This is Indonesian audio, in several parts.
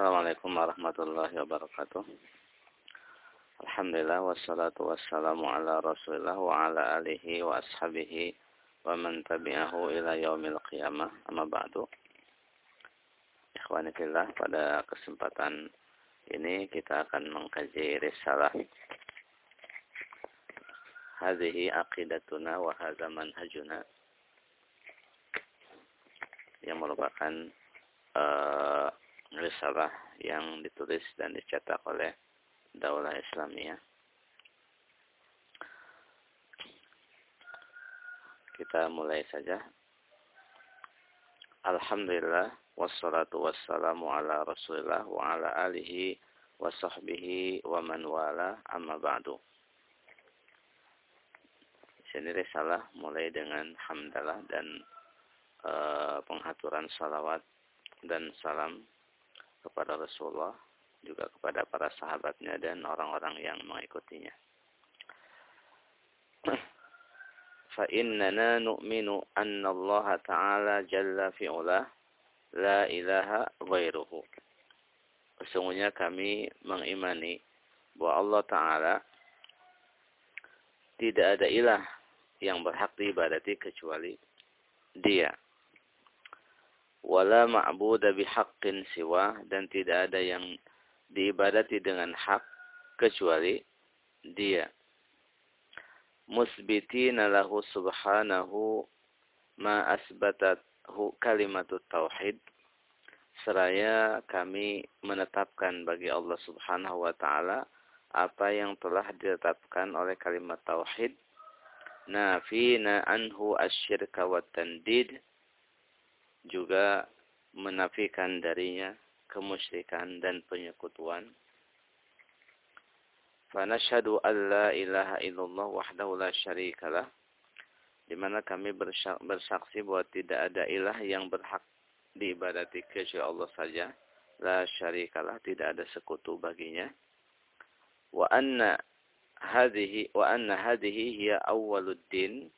Assalamualaikum warahmatullahi wabarakatuh. Alhamdulillah wassalatu wassalamu ala Rasulillah wa ala alihi wa ashabihi wa man tabi'ahu ila yaumil qiyamah. Amma ba'du. Ikhwani fillah, pada kesempatan ini kita akan mengkaji risalah Hadhihi aqidatuna wa hadza manhajuna yang merupakan uh, risalah yang ditulis dan dicetak oleh Daulah Islamiyah. Kita mulai saja. Alhamdulillah wassalatu wassalamu ala Rasulillah wa ala alihi wa sahbihi wa man wala amma ba'du. Sini risalah mulai dengan hamdalah dan uh, penghaturan salawat dan salam kepada Rasulullah juga kepada para sahabatnya dan orang-orang yang mengikutinya. Fa innana nu'minu anna Allah Ta'ala jalla fi'ula la ilaha ghairuhu. Sesungguhnya kami mengimani bahwa Allah Ta'ala tidak ada ilah yang berhak diibadati kecuali dia. Wala ma'buda bihaqqin siwa dan tidak ada yang diibadati dengan hak kecuali dia. Musbitina lahu subhanahu ma asbatathu kalimatut tauhid. Seraya kami menetapkan bagi Allah subhanahu wa ta'ala apa yang telah ditetapkan oleh kalimat tauhid. Nafina anhu asyirka wa tandid. Juga menafikan darinya kemusyrikan dan penyekutuan. Fanashhadu an la ilaha illallah wahdahu la syarikalah. Di mana kami bersaksi bahwa tidak ada ilah yang berhak diibadati kecuali Allah saja. La syarikalah, tidak ada sekutu baginya. Wa anna hadhihi wa anna hadhihi hiya awwaluddin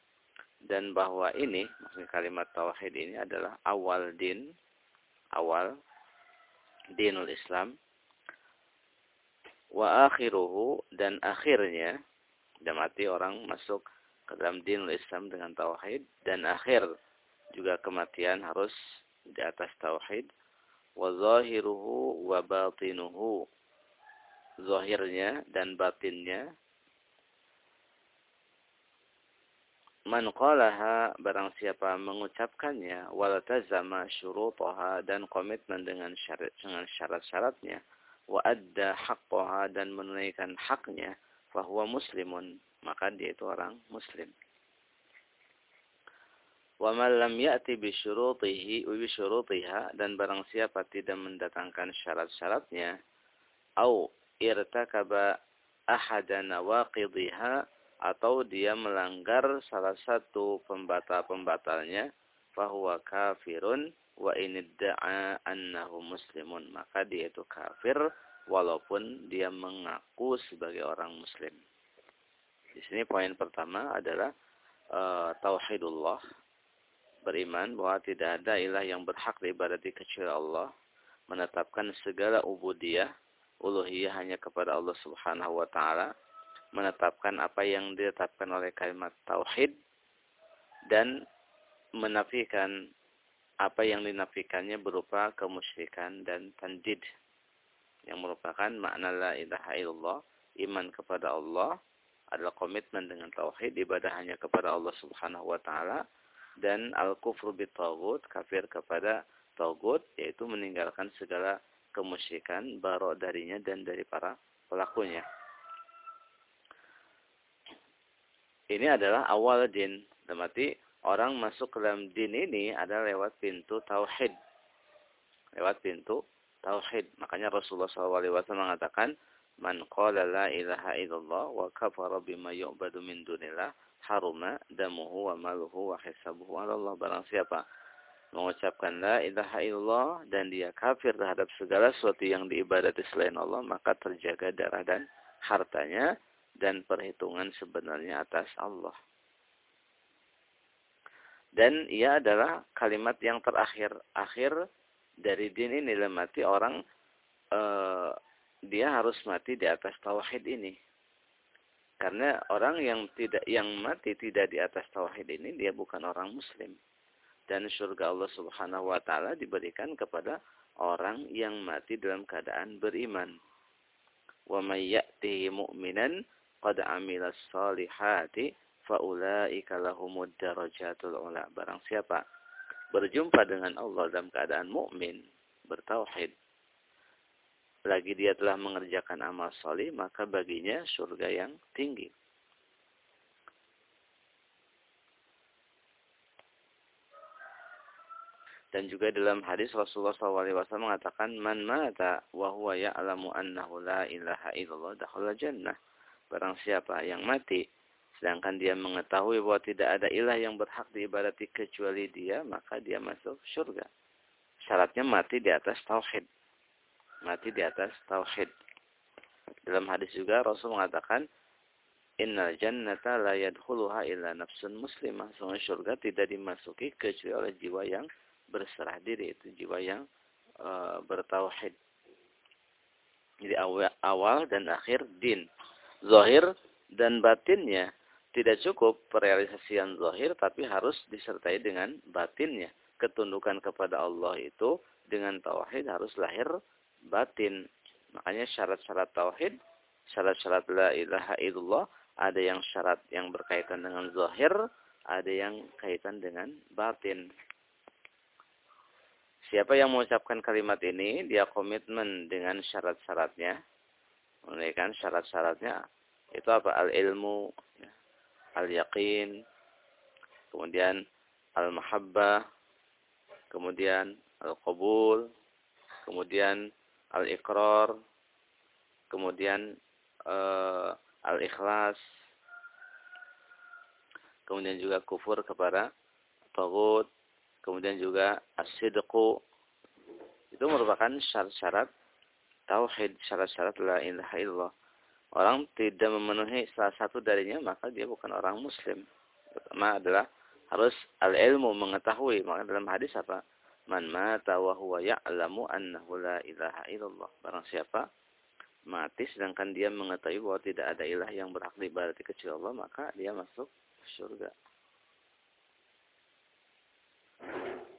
dan bahwa ini maksudnya kalimat tauhid ini adalah awal din, awal dinul Islam. Wa akhiruhu dan akhirnya dan mati orang masuk ke dalam dinul Islam dengan tauhid dan akhir juga kematian harus di atas tauhid. Wa zahiruhu wa batinuhu zahirnya dan batinnya Man qalaha barang siapa mengucapkannya walatazama syurutaha dan komitmen dengan syarat dengan syarat-syaratnya wa adda haqqaha dan menunaikan haknya fahuwa muslimun maka dia itu orang muslim. Wa man lam ya'ti bi syurutihi bi syurutiha dan barang siapa tidak mendatangkan syarat-syaratnya au irtakaba ahada nawaqidhiha atau dia melanggar salah satu pembatal-pembatalnya fahuwa kafirun wa inidda'a annahu muslimun maka dia itu kafir walaupun dia mengaku sebagai orang muslim. Di sini poin pertama adalah uh, tauhidullah beriman bahwa tidak ada ilah yang berhak diibadati kecuali Allah menetapkan segala ubudiyah uluhiyah hanya kepada Allah Subhanahu wa taala menetapkan apa yang ditetapkan oleh kalimat tauhid dan menafikan apa yang dinafikannya berupa kemusyrikan dan tandid yang merupakan makna la ilaha illallah iman kepada Allah adalah komitmen dengan tauhid ibadah hanya kepada Allah Subhanahu wa taala dan al kufru bitaghut kafir kepada tagut yaitu meninggalkan segala kemusyrikan barok darinya dan dari para pelakunya ini adalah awal din. Berarti orang masuk ke dalam din ini adalah lewat pintu tauhid. Lewat pintu tauhid. Makanya Rasulullah SAW mengatakan, Man qala la ilaha illallah wa kafara bima yu'badu min dunillah haruma damuhu wa maluhu wa hisabuhu ala Allah. Barang siapa mengucapkan la ilaha illallah dan dia kafir terhadap segala sesuatu yang diibadati selain Allah, maka terjaga darah dan hartanya dan perhitungan sebenarnya atas Allah. Dan ia adalah kalimat yang terakhir akhir dari din ini lemati orang uh, dia harus mati di atas tauhid ini. Karena orang yang tidak yang mati tidak di atas tauhid ini dia bukan orang muslim. Dan surga Allah Subhanahu wa taala diberikan kepada orang yang mati dalam keadaan beriman. Wa may qad 'amila salihati faulaika lahumud darajatul ula. Barang siapa berjumpa dengan Allah dalam keadaan mukmin, bertauhid, lagi dia telah mengerjakan amal soleh, maka baginya surga yang tinggi. Dan juga dalam hadis Rasulullah SAW mengatakan, Man mata wa huwa ya'lamu annahu la ilaha illallah dakhala jannah. Barang siapa yang mati, sedangkan dia mengetahui bahwa tidak ada ilah yang berhak diibadati kecuali dia, maka dia masuk surga. Syaratnya mati di atas tauhid mati di atas tauhid. Dalam hadis juga Rasul mengatakan, Innal jannata la yadkhuluha illa nafsun muslimah. Sungguh surga tidak dimasuki kecuali oleh jiwa yang berserah diri. Itu jiwa yang uh, bertauhid. Jadi awal dan akhir din. Zahir dan batinnya tidak cukup perealisasian zahir tapi harus disertai dengan batinnya. Ketundukan kepada Allah itu dengan tauhid harus lahir batin. Makanya syarat-syarat tauhid, syarat-syarat la ilaha illallah, ada yang syarat yang berkaitan dengan zahir, ada yang kaitan dengan batin. Siapa yang mengucapkan kalimat ini, dia komitmen dengan syarat-syaratnya. Menunaikan syarat-syaratnya. Itu apa? Al-ilmu, al-yaqin, kemudian al-mahabbah, kemudian al-qabul, kemudian al-iqrar, kemudian uh, al-ikhlas, kemudian juga kufur kepada tagut, kemudian juga as-sidqu. Itu merupakan syarat-syarat tauhid, syarat-syarat la ilaha illallah. Orang tidak memenuhi salah satu darinya, maka dia bukan orang muslim. Pertama adalah harus al-ilmu mengetahui. Maka dalam hadis apa? Man mata wa huwa ya'lamu annahu la ilaha illallah. Barang siapa mati sedangkan dia mengetahui bahwa tidak ada ilah yang berhak diibadati kecuali Allah, maka dia masuk surga.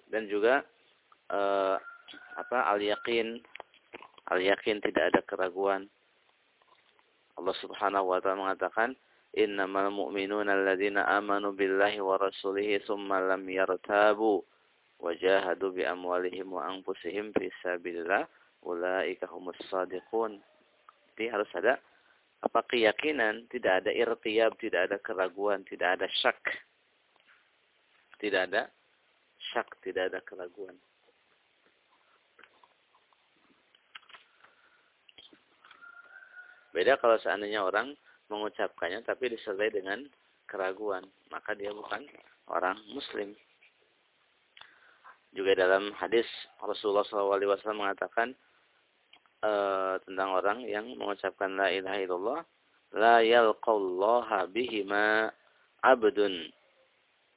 Dan juga uh, apa al-yaqin al-yaqin tidak ada keraguan. Allah Subhanahu wa taala mengatakan innamal mu'minuna alladzina amanu billahi wa rasulihi tsumma lam yartabu wajahadu bi amwalihim wa anfusihim fi sabilillah ulaika humus shadiqun. Jadi harus ada apa keyakinan, tidak ada irtiyab, tidak ada keraguan, tidak ada syak. Tidak ada syak, tidak ada keraguan. Beda kalau seandainya orang mengucapkannya tapi disertai dengan keraguan, maka dia bukan orang muslim. Juga dalam hadis Rasulullah SAW mengatakan uh, tentang orang yang mengucapkan la ilaha illallah la yalqallaha bihima abdun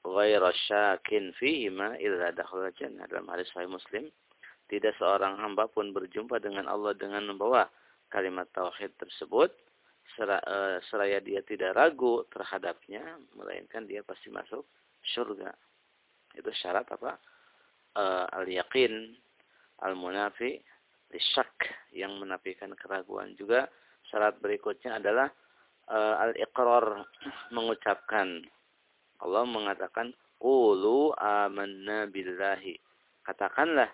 ghaira syakin fihima illa dakhala jannah dalam hadis sahih Muslim tidak seorang hamba pun berjumpa dengan Allah dengan membawa kalimat tauhid tersebut eh, seraya dia tidak ragu terhadapnya melainkan dia pasti masuk surga. Itu syarat apa? Uh, al-yaqin al-munafi lisyak yang menafikan keraguan juga. Syarat berikutnya adalah uh, al-iqrar mengucapkan. Allah mengatakan qulu amanna billahi. Katakanlah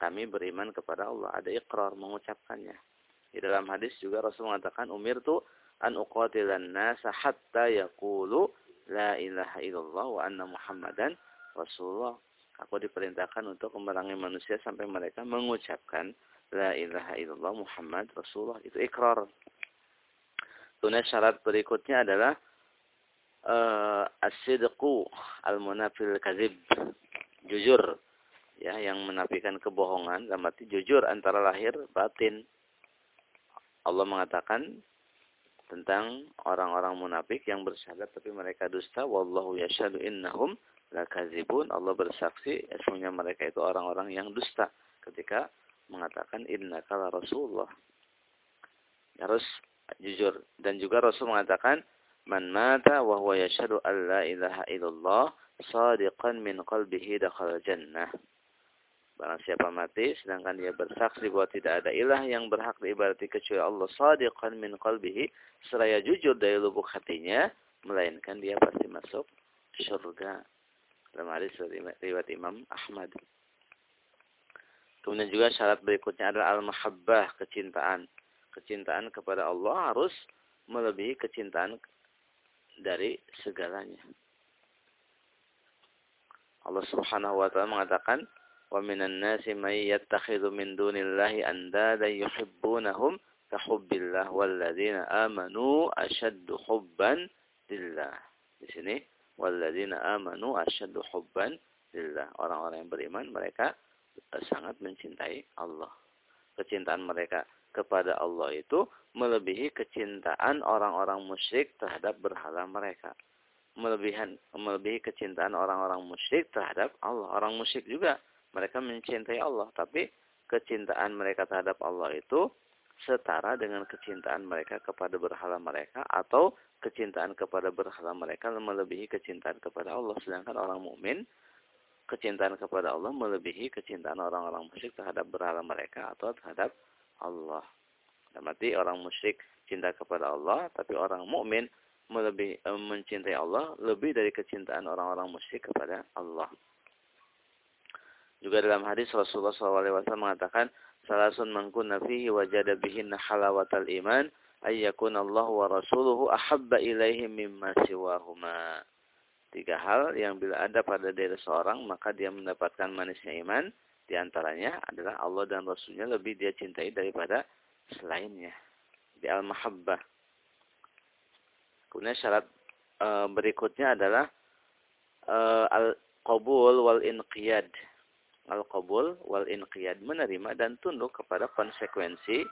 kami beriman kepada Allah. Ada iqrar mengucapkannya di dalam hadis juga Rasul mengatakan umir tu an uqatilan nasa hatta yaqulu la ilaha illallah wa anna muhammadan rasulullah Aku diperintahkan untuk memerangi manusia sampai mereka mengucapkan La ilaha illallah Muhammad Rasulullah. Itu ikrar. Kemudian syarat berikutnya adalah uh, al-munafil kazib. Jujur. Ya, yang menafikan kebohongan. Dalam arti jujur antara lahir batin. Allah mengatakan tentang orang-orang munafik yang bersyahadat tapi mereka dusta. Wallahu yashadu innahum lakazibun Allah bersaksi sesungguhnya mereka itu orang-orang yang dusta ketika mengatakan inna kala Rasulullah. Harus jujur dan juga Rasul mengatakan man mata wa huwa yashhadu la ilaha illallah sadiqan min qalbihi dakhala jannah. Barang siapa mati sedangkan dia bersaksi bahwa tidak ada ilah yang berhak diibadati kecuali Allah sadiqan min qalbihi seraya jujur dari lubuk hatinya melainkan dia pasti masuk surga. Dalam hadis riwayat Imam Ahmad. Kemudian juga syarat berikutnya adalah al-mahabbah, kecintaan. Kecintaan kepada Allah harus melebihi kecintaan dari segalanya. Allah Subhanahu wa taala mengatakan ومن الناس من يتخذ من دون الله أندادا يحبونهم كحب الله والذين آمنوا أشد حبا لله Di sini آمنوا أشد حبا لله. Orang-orang yang beriman mereka eh, sangat mencintai Allah. Kecintaan mereka kepada Allah itu melebihi kecintaan orang-orang musyrik terhadap berhala mereka. Melebihan, melebihi kecintaan orang-orang musyrik terhadap Allah. Orang musyrik juga mereka mencintai Allah, tapi kecintaan mereka terhadap Allah itu setara dengan kecintaan mereka kepada berhala mereka atau kecintaan kepada berhala mereka melebihi kecintaan kepada Allah. Sedangkan orang mukmin kecintaan kepada Allah melebihi kecintaan orang-orang musyrik terhadap berhala mereka atau terhadap Allah. Berarti orang musyrik cinta kepada Allah, tapi orang mukmin melebihi mencintai Allah lebih dari kecintaan orang-orang musyrik kepada Allah. Juga dalam hadis Rasulullah SAW mengatakan, Salasun man kunna fihi wajada bihinna halawatal iman, ayyakun Allah wa rasuluhu ahabba ilaihim mimma siwahuma. Tiga hal yang bila ada pada diri seorang, maka dia mendapatkan manisnya iman. Di antaranya adalah Allah dan Rasulnya lebih dia cintai daripada selainnya. Di al-mahabbah. Kemudian syarat e, berikutnya adalah e, al-qabul wal-inqiyad al-qabul wal inqiyad menerima dan tunduk kepada konsekuensi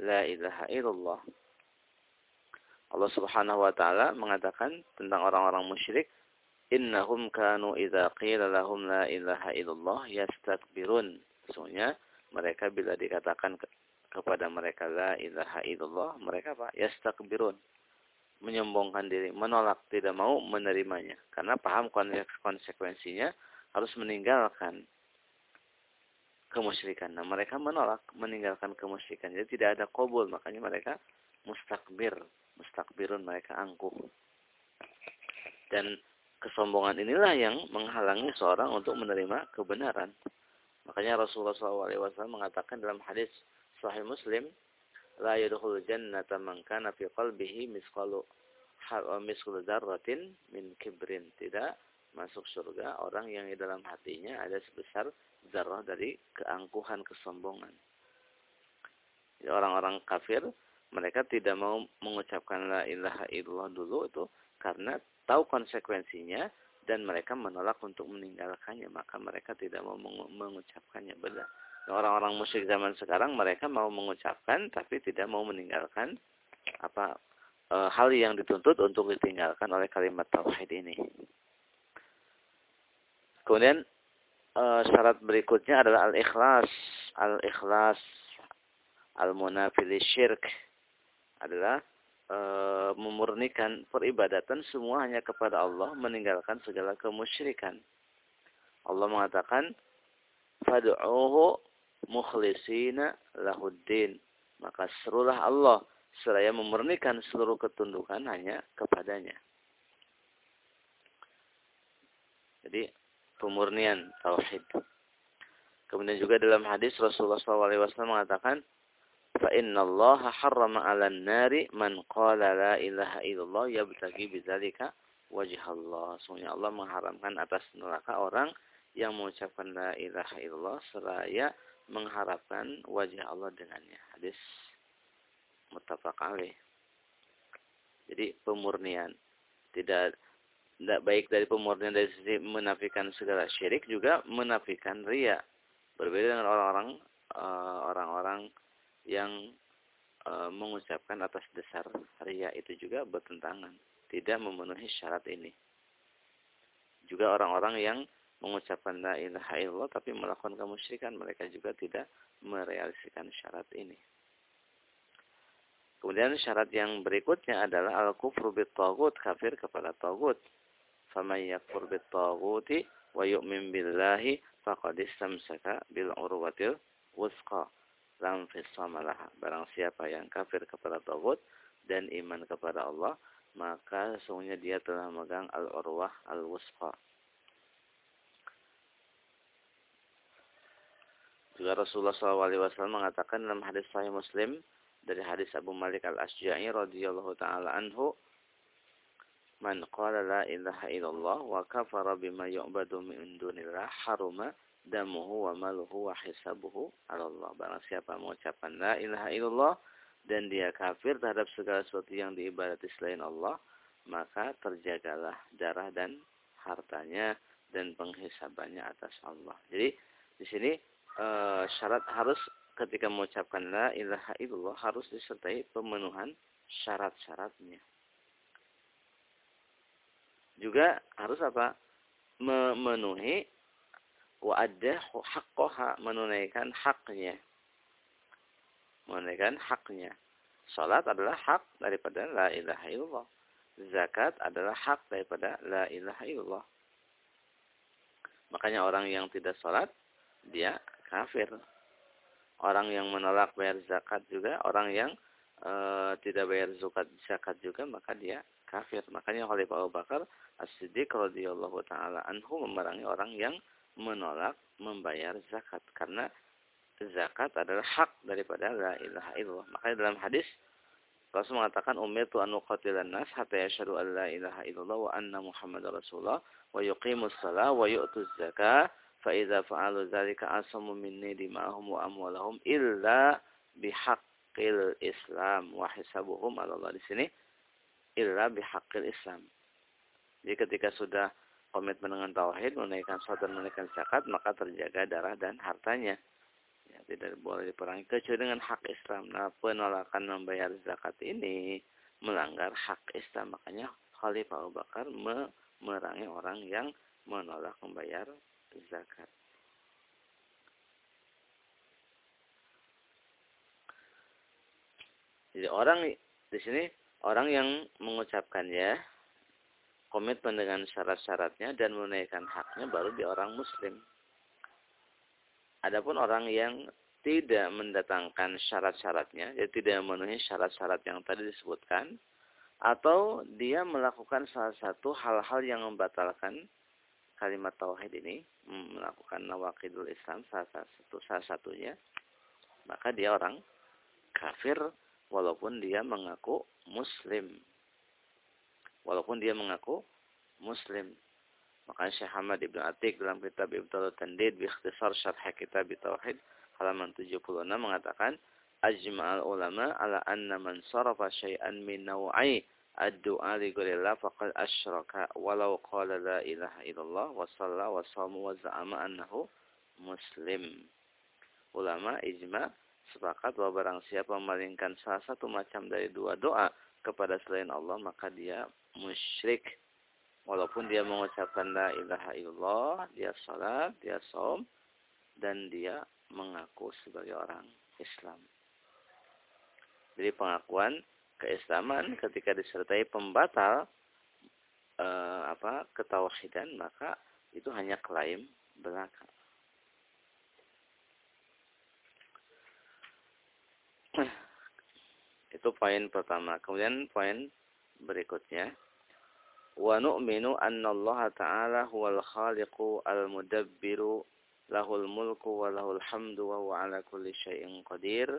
la ilaha illallah. Allah Subhanahu wa taala mengatakan tentang orang-orang musyrik, innahum kanu idza qila lahum la ilaha illallah yastakbirun. Sesungguhnya mereka bila dikatakan ke kepada mereka la ilaha illallah, mereka apa? Yastakbirun. Menyombongkan diri, menolak, tidak mau menerimanya karena paham konsekuensinya harus meninggalkan kemusyrikan. Nah, mereka menolak meninggalkan kemusyrikan. Jadi tidak ada kobul, makanya mereka mustakbir, mustakbirun mereka angkuh. Dan kesombongan inilah yang menghalangi seorang untuk menerima kebenaran. Makanya Rasulullah SAW mengatakan dalam hadis Sahih Muslim, la yadkhulu jannata man kana fi qalbihi misqalu misqalu dzarratin min kibrin. Tidak masuk surga orang yang di dalam hatinya ada sebesar zarah dari keangkuhan kesombongan. Orang-orang kafir mereka tidak mau mengucapkan la ilaha illallah dulu itu karena tahu konsekuensinya dan mereka menolak untuk meninggalkannya maka mereka tidak mau mengucapkannya benar. Orang-orang musyrik zaman sekarang mereka mau mengucapkan tapi tidak mau meninggalkan apa e, hal yang dituntut untuk ditinggalkan oleh kalimat tauhid ini. Kemudian uh, syarat berikutnya adalah al-ikhlas. Al-ikhlas al-munafili syirk adalah uh, memurnikan peribadatan semua hanya kepada Allah, meninggalkan segala kemusyrikan. Allah mengatakan, "Fad'uhu mukhlisina lahuddin." Maka serulah Allah seraya memurnikan seluruh ketundukan hanya kepadanya. Jadi pemurnian tauhid. Kemudian juga dalam hadis Rasulullah SAW mengatakan, "Fa inna Allah harrama 'alan nari man qala la ilaha illallah yabtaghi bidzalika wajh Allah." Sungguhnya Allah mengharamkan atas neraka orang yang mengucapkan la ilaha illallah seraya mengharapkan wajah Allah dengannya. Hadis muttafaq alaih. Jadi pemurnian. Tidak tidak baik dari pemurnian dari sisi menafikan segala syirik juga menafikan ria. Berbeda dengan orang-orang uh, orang-orang yang uh, mengucapkan atas dasar ria itu juga bertentangan, tidak memenuhi syarat ini. Juga orang-orang yang mengucapkan la ilaha illallah tapi melakukan kemusyrikan mereka juga tidak merealisasikan syarat ini. Kemudian syarat yang berikutnya adalah al-kufru bit kafir kepada tagut. Faman yakfur bit taguti wa yu'min billahi faqad istamsaka bil urwatil wusqa lam. Barang siapa yang kafir kepada tagut dan iman kepada Allah, maka sesungguhnya dia telah memegang al-urwah al-wusqa. Juga Rasulullah SAW mengatakan dalam hadis Sahih Muslim, dari hadis Abu Malik Al-Asja'i radhiyallahu taala anhu Man qala la ilaha illallah wa kafara bima yu'badu min dunillah haruma damuhu wa maluhu wa hisabuhu Allah. Barang siapa mengucapkan la ilaha illallah dan dia kafir terhadap segala sesuatu yang diibadati selain Allah, maka terjagalah darah dan hartanya dan penghisabannya atas Allah. Jadi di sini uh, syarat harus ketika mengucapkan la ilaha illallah harus disertai pemenuhan syarat-syaratnya. Juga harus apa? Memenuhi wa'addah haqqoha, menunaikan haknya. Menunaikan haknya. Salat adalah hak daripada la ilaha illallah. Zakat adalah hak daripada la ilaha illallah. Makanya orang yang tidak salat, dia kafir orang yang menolak bayar zakat juga, orang yang e, tidak bayar zakat zakat juga, maka dia kafir. Makanya Khalifah Abu Bakar As-Siddiq radhiyallahu taala anhu memerangi orang yang menolak membayar zakat karena zakat adalah hak daripada la ilaha illallah. Makanya dalam hadis Rasul mengatakan umirtu anu qatilan nas hatta yashhadu an la ilaha illallah wa anna muhammadar rasulullah wa yuqimus salah wa yu'tuz zakah fa idza fa'alu dzalika asamu minni dima'ahum wa amwalahum illa bihaqqil islam wa hisabuhum Allah di sini illa bihaqqil Islam. Jadi ketika sudah komitmen dengan tauhid, menunaikan salat dan menunaikan zakat, maka terjaga darah dan hartanya. Ya, tidak boleh diperangi kecuali dengan hak Islam. Nah, penolakan membayar zakat ini melanggar hak Islam. Makanya Khalifah Abu Bakar memerangi orang yang menolak membayar zakat. Jadi orang di sini orang yang mengucapkannya komitmen dengan syarat-syaratnya dan menunaikan haknya baru di orang muslim. Adapun orang yang tidak mendatangkan syarat-syaratnya, jadi tidak memenuhi syarat-syarat yang tadi disebutkan, atau dia melakukan salah satu hal-hal yang membatalkan kalimat tauhid ini melakukan nawakidul Islam salah satu salah satunya maka dia orang kafir walaupun dia mengaku muslim walaupun dia mengaku muslim maka Syekh Hamad Ibn Atik dalam kitab Ibtul Tandid bi ikhtisar syarh kitab tauhid halaman 76 mengatakan ajma'al ulama ala anna man sarafa syai'an min naw'i ad-du'a li ghairillah faqad asyraka walau qala la ilaha illallah wa shalla wa shama wa za'ama annahu muslim. Ulama ijma sepakat bahwa barang siapa memalingkan salah satu macam dari dua doa kepada selain Allah maka dia musyrik. Walaupun dia mengucapkan la ilaha illallah, dia salat, dia som dan dia mengaku sebagai orang Islam. Jadi pengakuan keislaman ketika disertai pembatal eh, apa ketauhidan maka itu hanya klaim belaka. Itu poin pertama. Kemudian poin berikutnya. Wa nu'minu anna Allah Ta'ala huwal khaliqu al-mudabbiru lahul mulku wa lahul hamdu wa huwa ala kulli syai'in qadir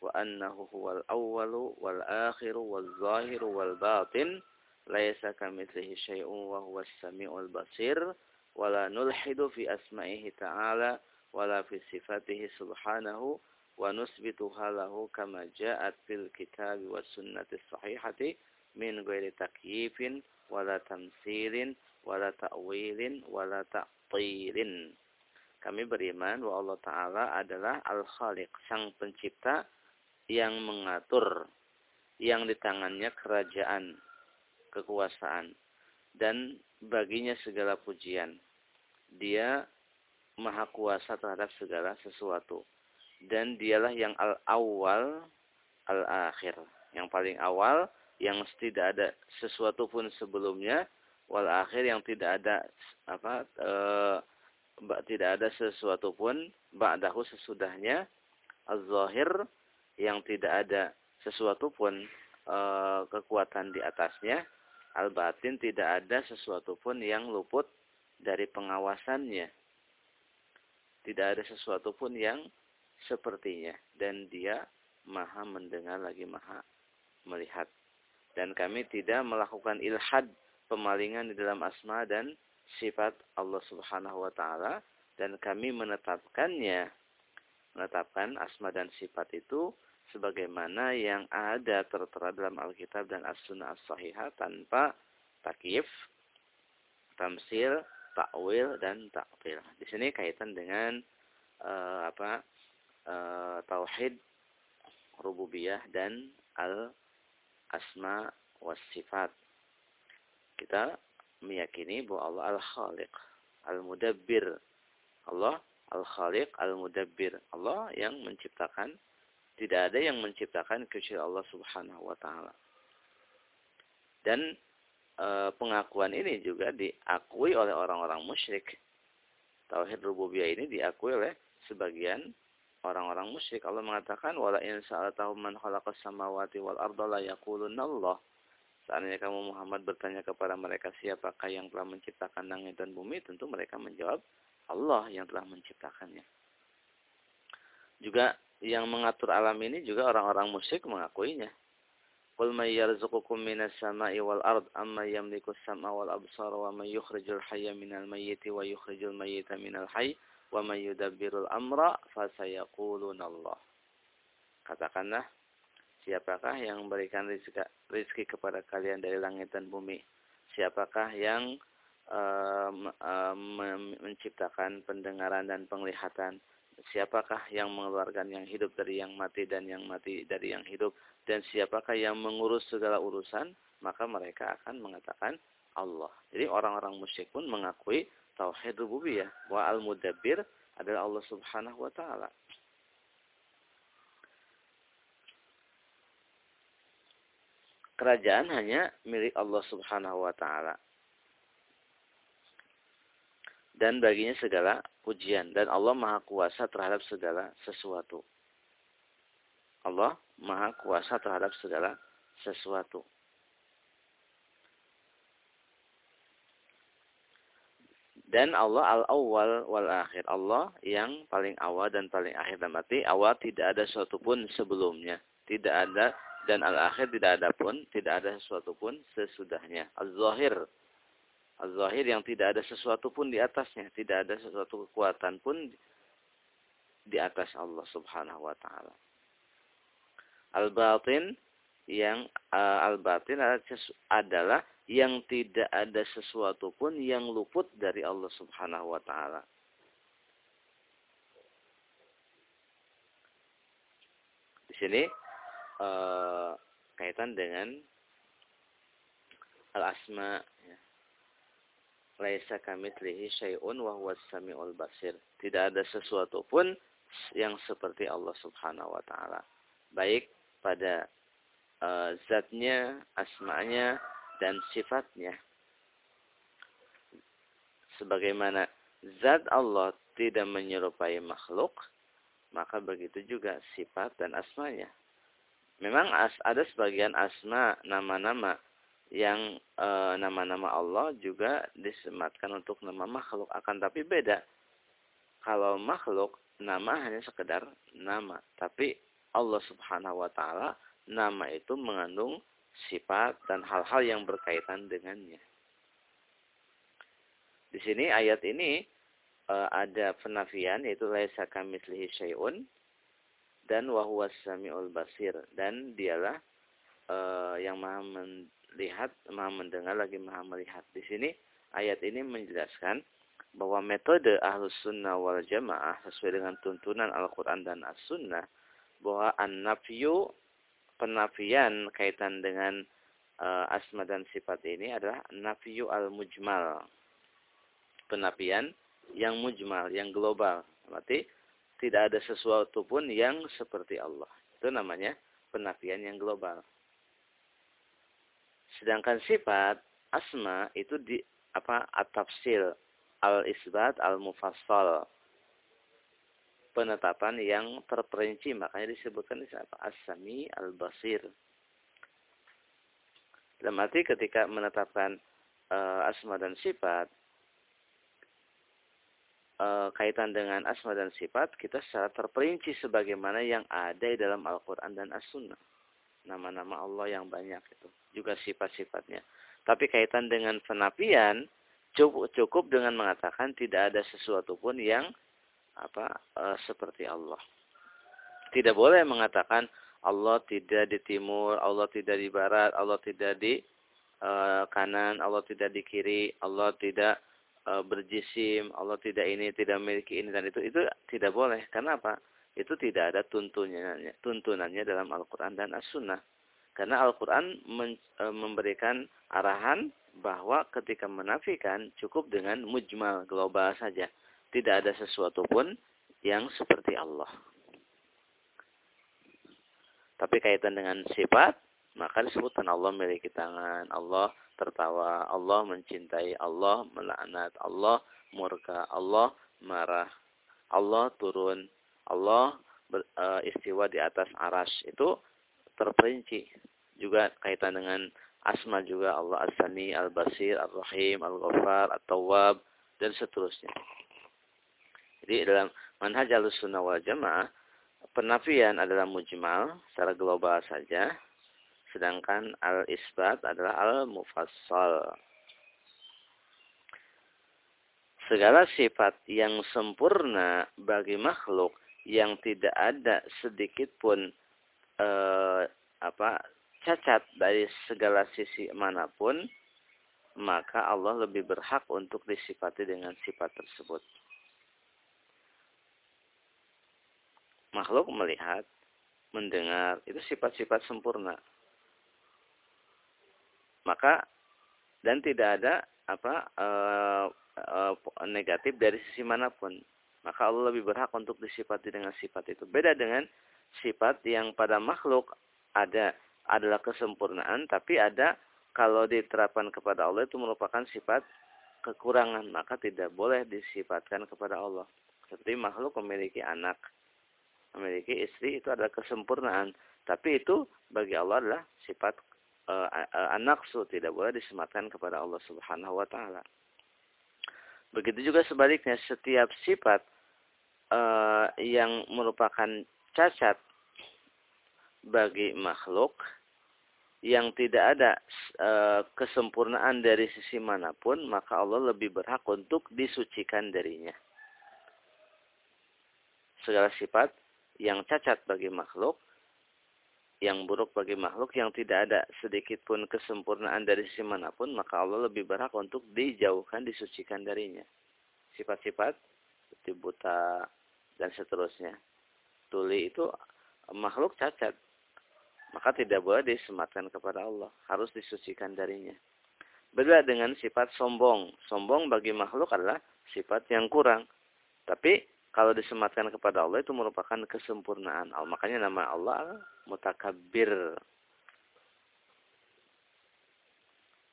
wa annahu huwal awwalu wal akhiru wal zahiru wal batin laysa kamitslihi syai'un wa huwas samiul basir wa la nulhidu fi asma'ihi ta'ala wa la fi sifatihi subhanahu wa nusbituha lahu kama ja'at fil kitab was sunnati sahihati min ghairi takyifin wala tamsilin wala ta'wilin wala kami beriman bahwa Allah taala adalah al-khaliq sang pencipta yang mengatur yang di tangannya kerajaan kekuasaan dan baginya segala pujian. Dia maha kuasa terhadap segala sesuatu. Dan dialah yang al-awwal al-akhir. Yang paling awal, yang tidak ada sesuatu pun sebelumnya, wal akhir yang tidak ada apa e, tidak ada sesuatu pun ba'dahu sesudahnya. Az-zahir yang tidak ada sesuatu pun e, kekuatan di atasnya. Al-batin tidak ada sesuatu pun yang luput dari pengawasannya. Tidak ada sesuatu pun yang sepertinya dan dia maha mendengar lagi maha melihat. Dan kami tidak melakukan ilhad pemalingan di dalam asma dan sifat Allah Subhanahu wa taala dan kami menetapkannya menetapkan asma dan sifat itu sebagaimana yang ada tertera dalam Alkitab dan As-Sunnah As-Sahihah tanpa takyif, tamsil, takwil dan takwil. Di sini kaitan dengan uh, apa? Uh, tauhid rububiyah dan al asma was sifat. Kita meyakini bahwa Allah al-Khaliq, al-Mudabbir. Allah al-Khaliq, al-Mudabbir. Allah yang menciptakan. Tidak ada yang menciptakan kecuali Allah Subhanahu wa taala. Dan e, pengakuan ini juga diakui oleh orang-orang musyrik. Tauhid rububiyah ini diakui oleh sebagian orang-orang musyrik. Allah mengatakan wala in sa'altahum man khalaqas samawati wal arda la yaqulunna Allah. Seandainya kamu Muhammad bertanya kepada mereka siapakah yang telah menciptakan langit dan bumi, tentu mereka menjawab Allah yang telah menciptakannya. Juga yang mengatur alam ini juga orang-orang musyrik mengakuinya. Qul may yarzuqukum minas sama'i wal ard amma yamliku as-sam'a wal absara wa may yukhrijul hayya minal mayyiti wa yukhrijul mayyita minal hayy wa may yudabbirul amra Allah. Katakanlah, siapakah yang memberikan rizki kepada kalian dari langit dan bumi? Siapakah yang um, um, menciptakan pendengaran dan penglihatan? Siapakah yang mengeluarkan yang hidup dari yang mati dan yang mati dari yang hidup? Dan siapakah yang mengurus segala urusan? Maka mereka akan mengatakan Allah. Jadi orang-orang musyrik pun mengakui tauhid rububiyah wa al-mudabbir adalah Allah Subhanahu wa taala. Kerajaan hanya milik Allah Subhanahu wa taala. Dan baginya segala pujian dan Allah Maha Kuasa terhadap segala sesuatu. Allah Maha Kuasa terhadap segala sesuatu. Dan Allah al-awwal wal akhir. Allah yang paling awal dan paling akhir. Dan berarti awal tidak ada sesuatu pun sebelumnya. Tidak ada dan al-akhir tidak ada pun, tidak ada sesuatu pun sesudahnya. Az-zahir. Az-zahir yang tidak ada sesuatu pun di atasnya. Tidak ada sesuatu kekuatan pun di atas Allah subhanahu wa ta'ala. Al-batin yang uh, al-batin adalah yang tidak ada sesuatu pun yang luput dari Allah Subhanahu wa taala. Di sini uh, kaitan dengan al-asma ya. Laisa kamitslihi syai'un wa huwas samiul basir. Tidak ada sesuatu pun yang seperti Allah Subhanahu wa taala. Baik pada uh, zatnya, asmanya, dan sifatnya. Sebagaimana zat Allah tidak menyerupai makhluk, maka begitu juga sifat dan asmanya. Memang ada sebagian asma nama-nama yang e, nama-nama Allah juga disematkan untuk nama makhluk akan tapi beda. Kalau makhluk nama hanya sekedar nama, tapi Allah Subhanahu wa taala nama itu mengandung sifat dan hal-hal yang berkaitan dengannya. Di sini ayat ini uh, ada penafian yaitu laisa kamitslihi syai'un dan wa huwas samiul basir dan dialah uh, yang Maha melihat, Maha mendengar lagi Maha melihat. Di sini ayat ini menjelaskan bahwa metode ahlus sunnah wal jamaah sesuai dengan tuntunan Al-Quran dan As-Sunnah bahwa an-nafyu penafian kaitan dengan uh, asma dan sifat ini adalah nafiyu al-mujmal. Penafian yang mujmal, yang global. Berarti tidak ada sesuatu pun yang seperti Allah. Itu namanya penafian yang global. Sedangkan sifat asma itu di apa at-tafsil al-isbat al-mufassal. Penetapan yang terperinci makanya disebutkan di apa? As-sami al-basir. Dalam arti ketika menetapkan uh, asma dan sifat uh, kaitan dengan asma dan sifat kita secara terperinci sebagaimana yang ada di dalam Al-Qur'an dan As-Sunnah. Nama-nama Allah yang banyak itu, juga sifat-sifatnya. Tapi kaitan dengan penapian cukup cukup dengan mengatakan tidak ada sesuatu pun yang apa e, seperti Allah. Tidak boleh mengatakan Allah tidak di timur, Allah tidak di barat, Allah tidak di e, kanan, Allah tidak di kiri, Allah tidak e, berjisim, Allah tidak ini, tidak memiliki ini dan itu. Itu tidak boleh. Karena apa? Itu tidak ada tuntunannya, tuntunannya dalam Al-Quran dan As-Sunnah. Karena Al-Quran memberikan arahan bahwa ketika menafikan cukup dengan mujmal global saja. Tidak ada sesuatu pun yang seperti Allah. Tapi kaitan dengan sifat, maka disebutkan Allah memiliki tangan, Allah tertawa, Allah mencintai, Allah melaknat, Allah murka, Allah marah, Allah turun, Allah uh, istiwa di atas aras. Itu terperinci. Juga kaitan dengan asma juga Allah As-Sami, Al-Basir, Al-Rahim, Al-Ghaffar, At-Tawwab, dan seterusnya. Jadi dalam manhaj al-sunnah wal jamaah, penafian adalah mujmal secara global saja, sedangkan al-isbat adalah al-mufassal. Segala sifat yang sempurna bagi makhluk yang tidak ada sedikit pun eh, apa cacat dari segala sisi mana pun, maka Allah lebih berhak untuk disifati dengan sifat tersebut. Makhluk melihat, mendengar, itu sifat-sifat sempurna. Maka dan tidak ada apa uh, uh, negatif dari sisi mana pun. Maka Allah lebih berhak untuk disifati dengan sifat itu. Beda dengan sifat yang pada makhluk ada adalah kesempurnaan, tapi ada kalau diterapkan kepada Allah itu merupakan sifat kekurangan, maka tidak boleh disifatkan kepada Allah. Seperti makhluk memiliki anak, memiliki istri itu adalah kesempurnaan, tapi itu bagi Allah adalah sifat uh, uh, anaksu tidak boleh disematkan kepada Allah Subhanahu wa taala. Begitu juga sebaliknya setiap sifat uh, yang merupakan cacat bagi makhluk yang tidak ada e, kesempurnaan dari sisi mana pun, maka Allah lebih berhak untuk disucikan darinya. Segala sifat yang cacat bagi makhluk, yang buruk bagi makhluk, yang tidak ada sedikit pun kesempurnaan dari sisi mana pun, maka Allah lebih berhak untuk dijauhkan, disucikan darinya. Sifat-sifat seperti buta dan seterusnya. Tuli itu makhluk cacat maka tidak boleh disematkan kepada Allah. Harus disucikan darinya. Beda dengan sifat sombong. Sombong bagi makhluk adalah sifat yang kurang. Tapi kalau disematkan kepada Allah itu merupakan kesempurnaan Allah. Makanya nama Allah mutakabir.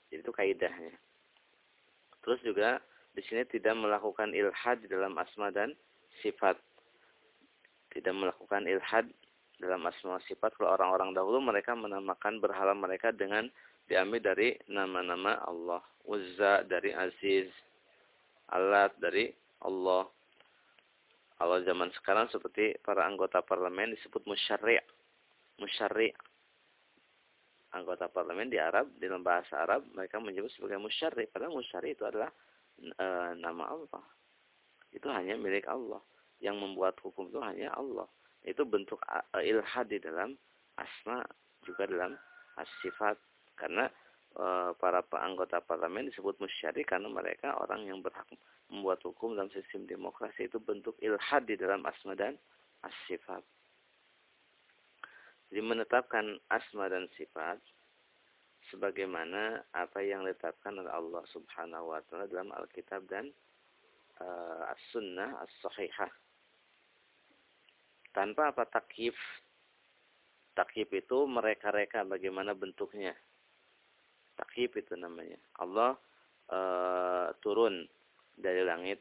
Jadi itu kaidahnya. Terus juga di sini tidak melakukan ilhad dalam asma dan sifat. Tidak melakukan ilhad dalam asma sifat kalau orang-orang dahulu mereka menamakan berhala mereka dengan diambil dari nama-nama Allah. Uzza dari Aziz. Alat dari Allah. Allah zaman sekarang seperti para anggota parlemen disebut musyari' musyari' anggota parlemen di Arab di dalam bahasa Arab mereka menyebut sebagai musyari' padahal musyari' itu adalah e, nama Allah. Itu hanya milik Allah. Yang membuat hukum itu hanya Allah. Itu bentuk ilhad di dalam asma juga dalam sifat karena para anggota parlemen disebut musyari karena mereka orang yang berhak membuat hukum dalam sistem demokrasi itu bentuk ilhad di dalam asma dan as-sifat. Jadi menetapkan asma dan sifat sebagaimana apa yang ditetapkan oleh Allah Subhanahu wa taala dalam Alkitab dan uh, as-sunnah as-sahihah. Tanpa apa takyif. Takyif itu mereka-reka bagaimana bentuknya. Takyif itu namanya. Allah uh, turun dari langit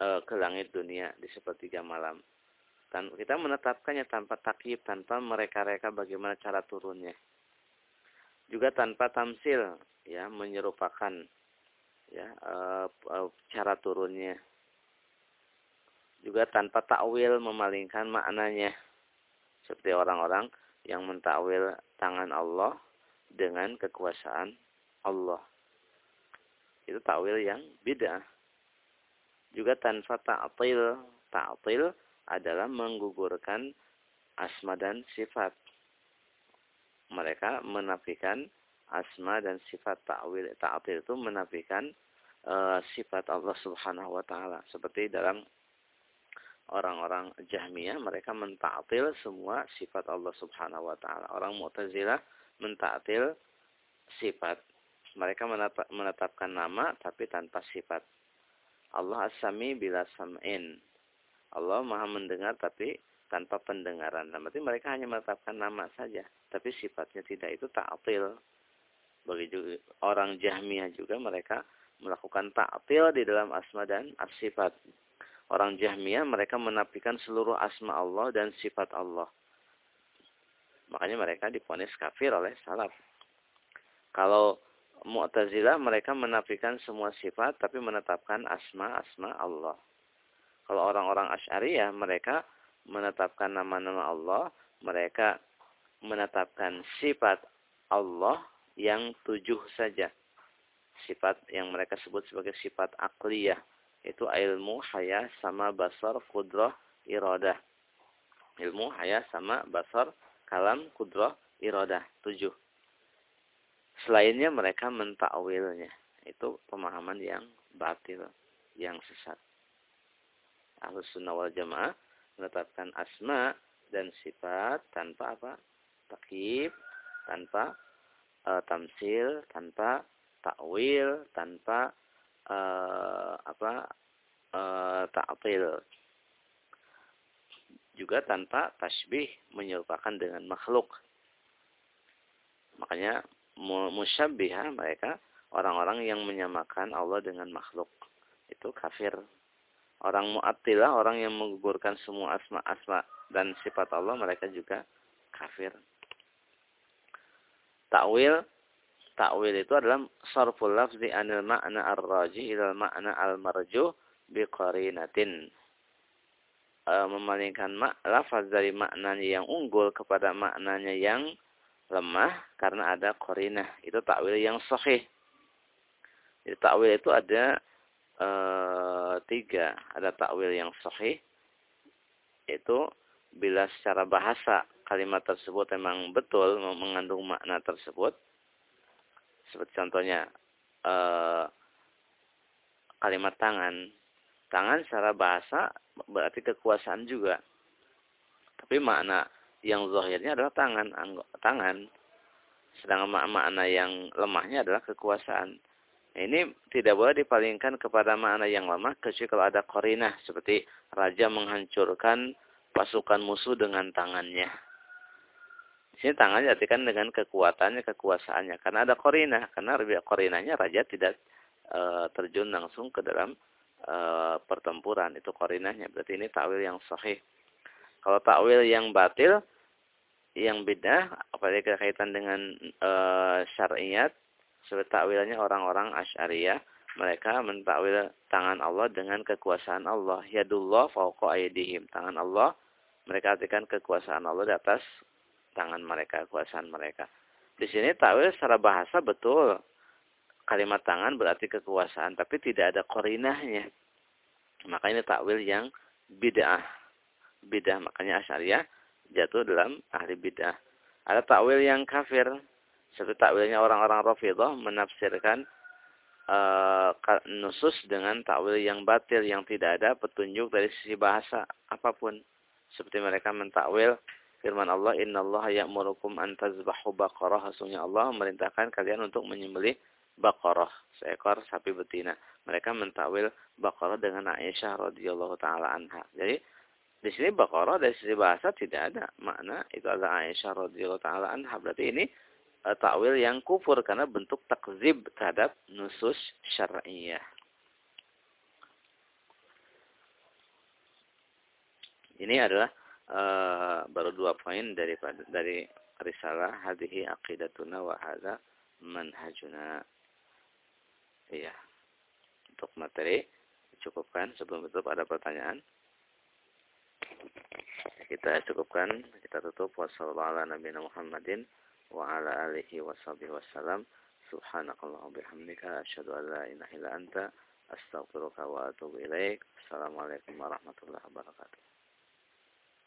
uh, ke langit dunia di sepertiga malam. Dan kita menetapkannya tanpa takyif, tanpa mereka-reka bagaimana cara turunnya. Juga tanpa tamsil, ya menyerupakan ya uh, uh, cara turunnya juga tanpa takwil memalingkan maknanya. Seperti orang-orang yang mentakwil tangan Allah dengan kekuasaan Allah. Itu takwil yang beda. Juga tanpa ta'til. Ta'til adalah menggugurkan asma dan sifat. Mereka menafikan asma dan sifat ta'wil. Ta'til itu menafikan uh, sifat Allah Subhanahu wa taala seperti dalam orang-orang Jahmiyah mereka mentatil semua sifat Allah Subhanahu wa taala. Orang Mu'tazilah mentatil sifat. Mereka menetapkan nama tapi tanpa sifat. Allah as-sami bila sam'in. Allah Maha mendengar tapi tanpa pendengaran. Nah, berarti mereka hanya menetapkan nama saja, tapi sifatnya tidak itu ta'til. Bagi orang Jahmiyah juga mereka melakukan ta'til di dalam asma dan as-sifat orang Jahmiyah mereka menafikan seluruh asma Allah dan sifat Allah. Makanya mereka diponis kafir oleh salaf. Kalau Mu'tazilah mereka menafikan semua sifat tapi menetapkan asma-asma Allah. Kalau orang-orang Asy'ariyah mereka menetapkan nama-nama Allah, mereka menetapkan sifat Allah yang tujuh saja. Sifat yang mereka sebut sebagai sifat akliyah itu ilmu, haya, sama basar, kudrah, iradah. Ilmu, haya, sama basar, kalam, kudrah, iradah. Tujuh. Selainnya mereka mentakwilnya. Itu pemahaman yang batil, yang sesat. Ahlus sunnah wal jamaah menetapkan asma dan sifat tanpa apa? Takib, tanpa uh, tamsil, tanpa takwil, tanpa uh, apa uh, ta'til juga tanpa tasbih menyerupakan dengan makhluk. Makanya musyabbiha mereka orang-orang yang menyamakan Allah dengan makhluk. Itu kafir. Orang mu'attilah, orang yang menggugurkan semua asma-asma dan sifat Allah, mereka juga kafir. Takwil Ta'wil itu adalah sarful lafzi anil ma'na ar-raji ilal ma'na al-marjuh biqarinatin. E, memalingkan mak lafaz dari maknanya yang unggul kepada maknanya yang lemah karena ada korinah. Itu takwil yang sahih. Jadi takwil itu ada e, tiga. Ada takwil yang sahih. Itu bila secara bahasa kalimat tersebut memang betul mengandung makna tersebut seperti contohnya eh, kalimat tangan. Tangan secara bahasa berarti kekuasaan juga. Tapi makna yang zahirnya adalah tangan, tangan. Sedangkan makna yang lemahnya adalah kekuasaan. Ini tidak boleh dipalingkan kepada makna yang lemah kecuali kalau ada korinah seperti raja menghancurkan pasukan musuh dengan tangannya. Sini tangan diartikan dengan kekuatannya, kekuasaannya. Karena ada korinah. Karena korinahnya raja tidak e, terjun langsung ke dalam e, pertempuran. Itu korinahnya. Berarti ini takwil yang sahih. Kalau takwil yang batil, yang beda, apalagi kaitan dengan e, syariat, seperti takwilnya orang-orang asyariyah, mereka mentakwil tangan Allah dengan kekuasaan Allah. Yadullah fauqa aydihim. Tangan Allah, mereka artikan kekuasaan Allah di atas tangan mereka, kekuasaan mereka. Di sini takwil secara bahasa betul. Kalimat tangan berarti kekuasaan, tapi tidak ada korinahnya. Maka ini takwil yang bid'ah. Bid'ah, makanya asyariah jatuh dalam ahli bid'ah. Ada takwil yang kafir. Seperti takwilnya orang-orang Rafidah menafsirkan uh, nusus dengan takwil yang batil yang tidak ada petunjuk dari sisi bahasa apa pun. Seperti mereka mentakwil firman Allah innallaha ya'murukum an tazbahu baqarah sesungguhnya Allah memerintahkan kalian untuk menyembelih Baqarah, seekor sapi betina. Mereka mentawil Baqarah dengan Aisyah radhiyallahu taala anha. Jadi di sini Baqarah dari sisi bahasa tidak ada makna itu adalah Aisyah radhiyallahu taala anha. Berarti ini uh, takwil yang kufur karena bentuk takzib terhadap nusus syar'iyah. Ini adalah uh, baru dua poin dari dari risalah hadhihi aqidatuna wa hadza manhajuna. Iya. Untuk materi cukupkan sebelum tutup ada pertanyaan. Kita cukupkan, kita tutup wassalamualaikum Muhammadin wa ala alihi washabihi wasallam. Subhanakallahumma bihamdika asyhadu an la ilaha illa anta astaghfiruka wa atubu ilaik. Assalamualaikum warahmatullahi wabarakatuh.